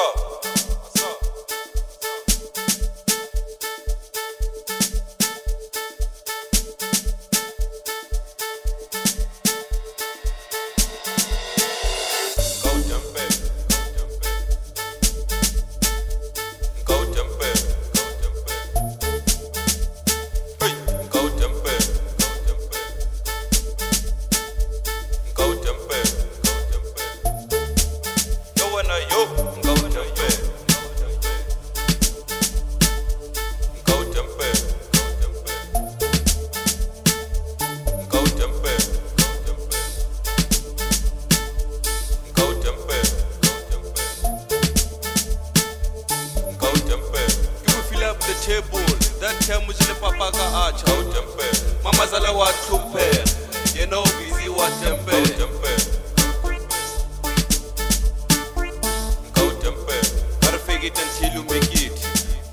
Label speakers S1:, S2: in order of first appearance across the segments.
S1: No. ilumbekile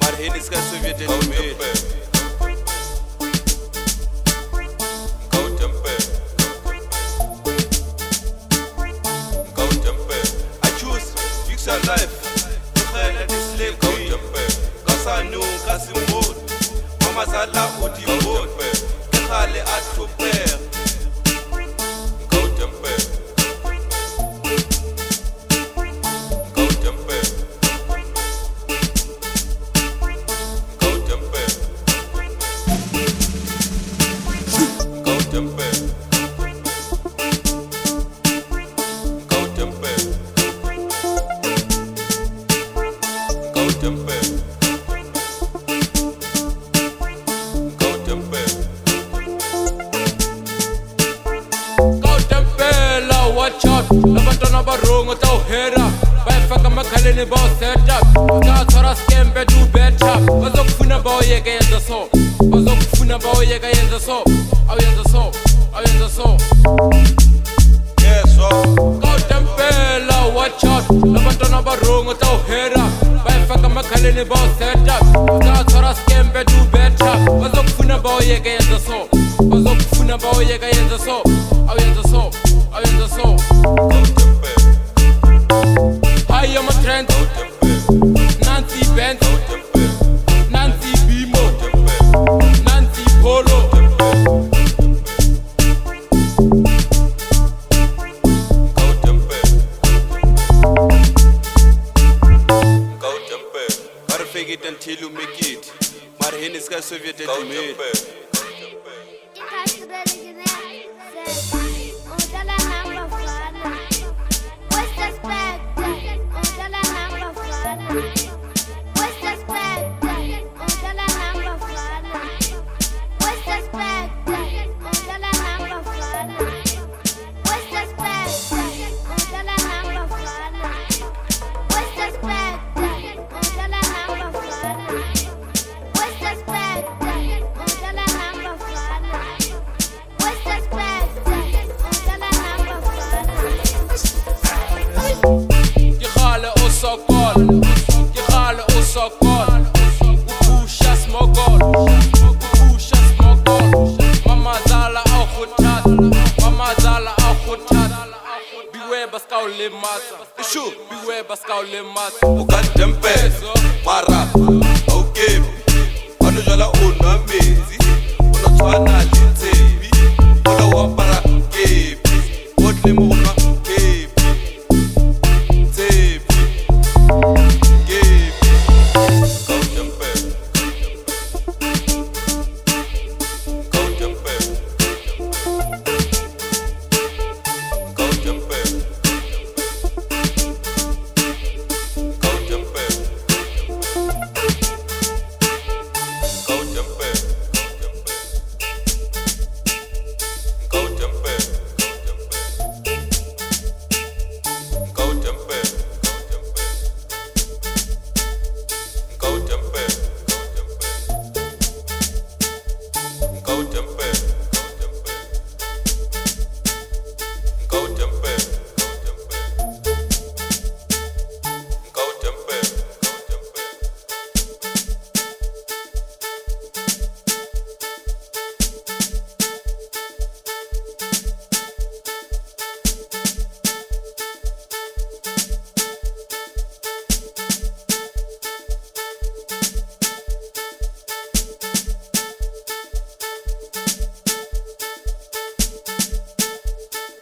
S1: marheni sikasoviet elumeli Life, Israel is slave queen. Kasanu, Kasimbot, Mamazala, Udibot, Kale, Atropel. vana va rhongo ta wu hera va yi faka makhaleni va wu seta u ta tshwara skembe ti wu beta va za ku pfuna va wu yeka endla so va za ku pfuna va wu yeka endla so a wu endla so a wu endla so yeso ka wu tempela watchout lava twana va rhongo ta wu hera va yi faka makhaleni va wu seta u ta tshwara skembe ti wu beta va za ku pfuna va wu yeka endla so va za ku pfuna va wu yeka endla so a wu fake it until you make it. Marhenis ka Soviet limit. Thank you. les maths. beware Pascal les maths. Au cas mara.